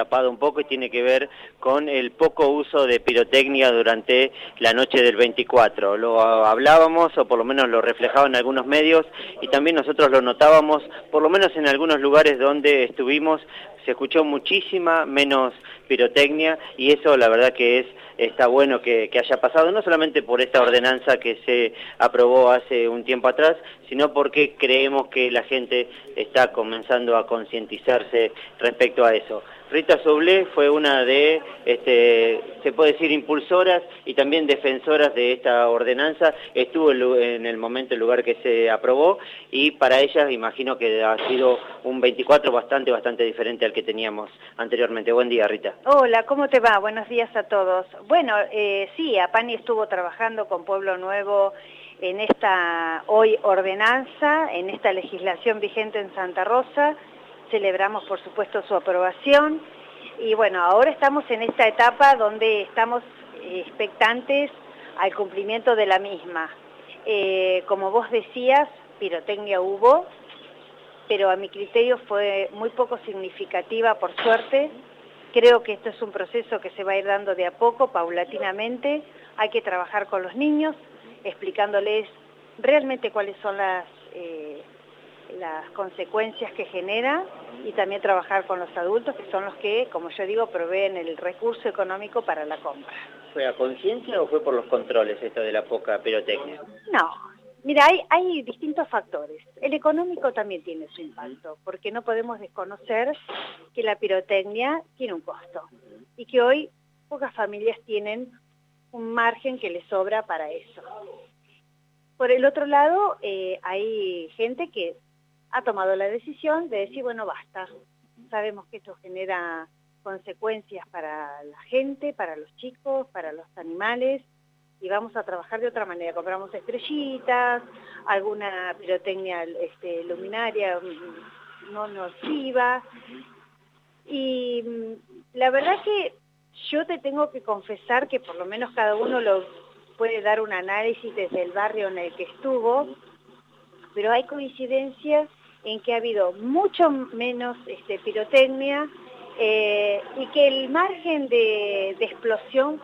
tapado un poco y tiene que ver con el poco uso de pirotecnia durante la noche del 24. Lo hablábamos o por lo menos lo reflejaban algunos medios y también nosotros lo notábamos, por lo menos en algunos lugares donde estuvimos se escuchó muchísima menos pirotecnia y eso la verdad que es está bueno que, que, haya pasado, no solamente por esta ordenanza que se aprobó hace un tiempo atrás, sino porque creemos que la gente está comenzando a concientizarse respecto a eso. Rita Soblé fue una de, este, se puede decir, impulsoras y también defensoras de esta ordenanza. Estuvo en el momento, el lugar que se aprobó y para ella imagino que ha sido un 24 bastante, bastante diferente al que teníamos anteriormente. Buen día, Rita. Hola, ¿cómo te va? Buenos días a todos. Bueno, eh, sí, Apani estuvo trabajando con Pueblo Nuevo en esta hoy ordenanza, en esta legislación vigente en Santa Rosa celebramos por supuesto su aprobación y bueno, ahora estamos en esta etapa donde estamos eh, expectantes al cumplimiento de la misma. Eh, como vos decías, pirotecnia hubo, pero a mi criterio fue muy poco significativa por suerte. Creo que esto es un proceso que se va a ir dando de a poco, paulatinamente. Hay que trabajar con los niños, explicándoles realmente cuáles son las... Eh, las consecuencias que genera y también trabajar con los adultos, que son los que, como yo digo, proveen el recurso económico para la compra. ¿Fue a conciencia o fue por los controles esto de la poca pirotecnia? No, mira, hay, hay distintos factores. El económico también tiene su impacto, porque no podemos desconocer que la pirotecnia tiene un costo y que hoy pocas familias tienen un margen que les sobra para eso. Por el otro lado, eh, hay gente que ha tomado la decisión de decir, bueno, basta. Sabemos que esto genera consecuencias para la gente, para los chicos, para los animales, y vamos a trabajar de otra manera. Compramos estrellitas, alguna pirotecnia este, luminaria mm, no nociva. Y mm, la verdad que yo te tengo que confesar que por lo menos cada uno lo puede dar un análisis desde el barrio en el que estuvo, pero hay coincidencias en que ha habido mucho menos este, pirotecnia eh, y que el margen de, explosión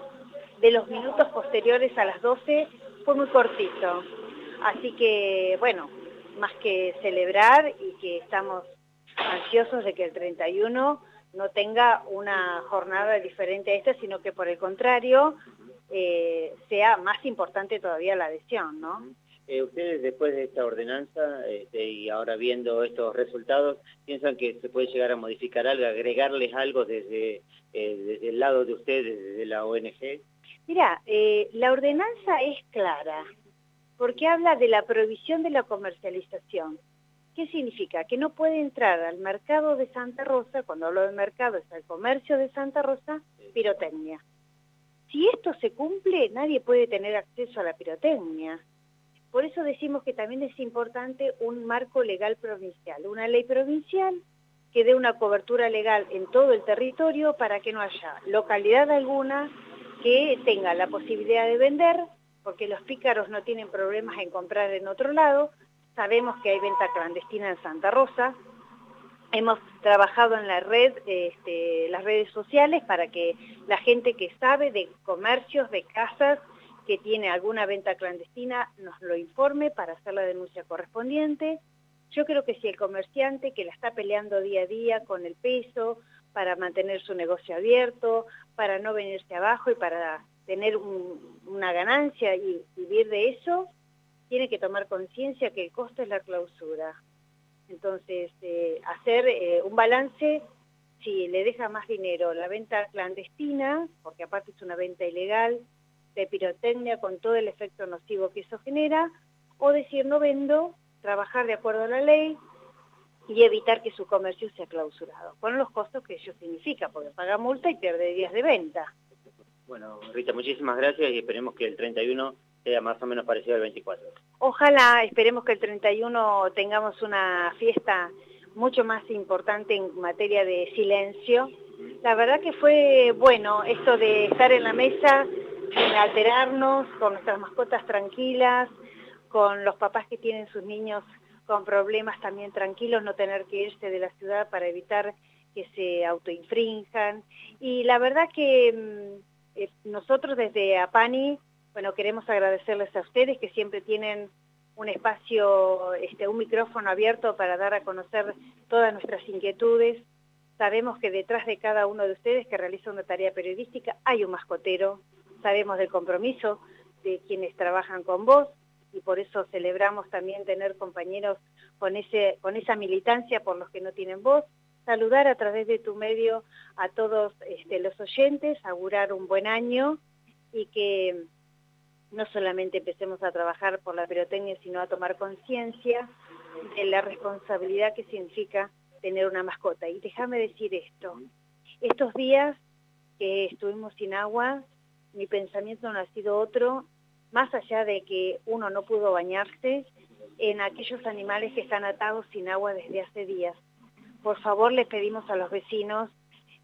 de los minutos posteriores a las 12 fue muy cortito. Así que, bueno, más que celebrar y que estamos ansiosos de que el 31 no tenga una jornada diferente a esta, sino que por el contrario eh, sea más importante todavía la adhesión, ¿no? Eh, ustedes después de esta ordenanza este, y ahora viendo estos resultados, ¿piensan que se puede llegar a modificar algo, agregarles algo desde, eh, el lado de ustedes, desde la ONG? Mira, eh, la ordenanza es clara, porque habla de la prohibición de la comercialización. ¿Qué significa? Que no puede entrar al mercado de Santa Rosa, cuando hablo de mercado es al comercio de Santa Rosa, pirotecnia. Si esto se cumple, nadie puede tener acceso a la pirotecnia. Por eso decimos que también es importante un marco legal provincial, una ley provincial que dé una cobertura legal en todo el territorio para que no haya localidad alguna que tenga la posibilidad de vender, porque los pícaros no tienen problemas en comprar en otro lado, sabemos que hay venta clandestina en Santa Rosa, hemos trabajado en la red, este, las redes sociales para que la gente que sabe de comercios, de casas, que tiene alguna venta clandestina nos lo informe para hacer la denuncia correspondiente. Yo creo que si el comerciante que la está peleando día a día con el peso, para mantener su negocio abierto, para no venirse abajo y para tener una ganancia y vivir de eso, tiene que tomar conciencia que el costo es la clausura. Entonces, eh, hacer eh, un balance, si le deja más dinero la venta clandestina, porque aparte es una venta ilegal, de pirotecnia con todo el efecto nocivo que eso genera, o decir no vendo, trabajar de acuerdo a la ley y evitar que su comercio sea clausurado, con los costos que ello significa, porque paga multa y pierde días de venta. Bueno, Rita, muchísimas gracias y esperemos que el 31 sea más o menos parecido al 24. Ojalá, esperemos que el 31 tengamos una fiesta mucho más importante en materia de silencio. La verdad que fue bueno esto de estar en la mesa alterarnos, con nuestras mascotas tranquilas, con los papás que tienen sus niños con problemas también tranquilos, no tener que irse de la ciudad para evitar que se autoinfrinjan. Y la verdad que mm, eh, nosotros desde APANI, bueno, queremos agradecerles a ustedes que siempre tienen un espacio, este, un micrófono abierto para dar a conocer todas nuestras inquietudes. Sabemos que detrás de cada uno de ustedes que realiza una tarea periodística hay un mascotero, sabemos del compromiso de quienes trabajan con vos y por eso celebramos también tener compañeros con, ese, con esa militancia por los que no tienen voz. Saludar a través de tu medio a todos este, los oyentes, augurar un buen año y que no solamente empecemos a trabajar por la pirotecnia, sino a tomar conciencia de la responsabilidad que significa tener una mascota. Y déjame decir esto, estos días que estuvimos sin agua, mi pensamiento no ha sido otro, más allá de que uno no pudo bañarse, en aquellos animales que están atados sin agua desde hace días. Por favor, les pedimos a los vecinos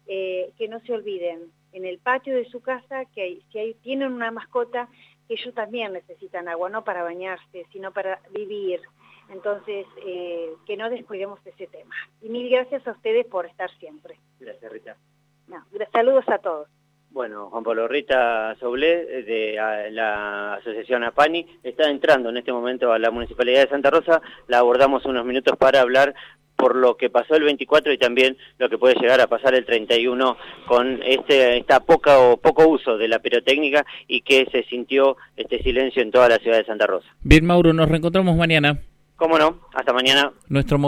eh, que no se olviden en el patio de su casa que si hay, tienen una mascota, que ellos también necesitan agua, no para bañarse, sino para vivir. Entonces, eh, que no descuidemos ese tema. Y mil gracias a ustedes por estar siempre. Gracias, Rita. No, saludos a todos. Bueno, Juan Pablo Rita Soblé, de la Asociación APANI, está entrando en este momento a la Municipalidad de Santa Rosa. La abordamos unos minutos para hablar por lo que pasó el 24 y también lo que puede llegar a pasar el 31 con este esta poca o poco uso de la pirotécnica y que se sintió este silencio en toda la ciudad de Santa Rosa. Bien, Mauro, nos reencontramos mañana. ¿Cómo no? Hasta mañana. Nuestro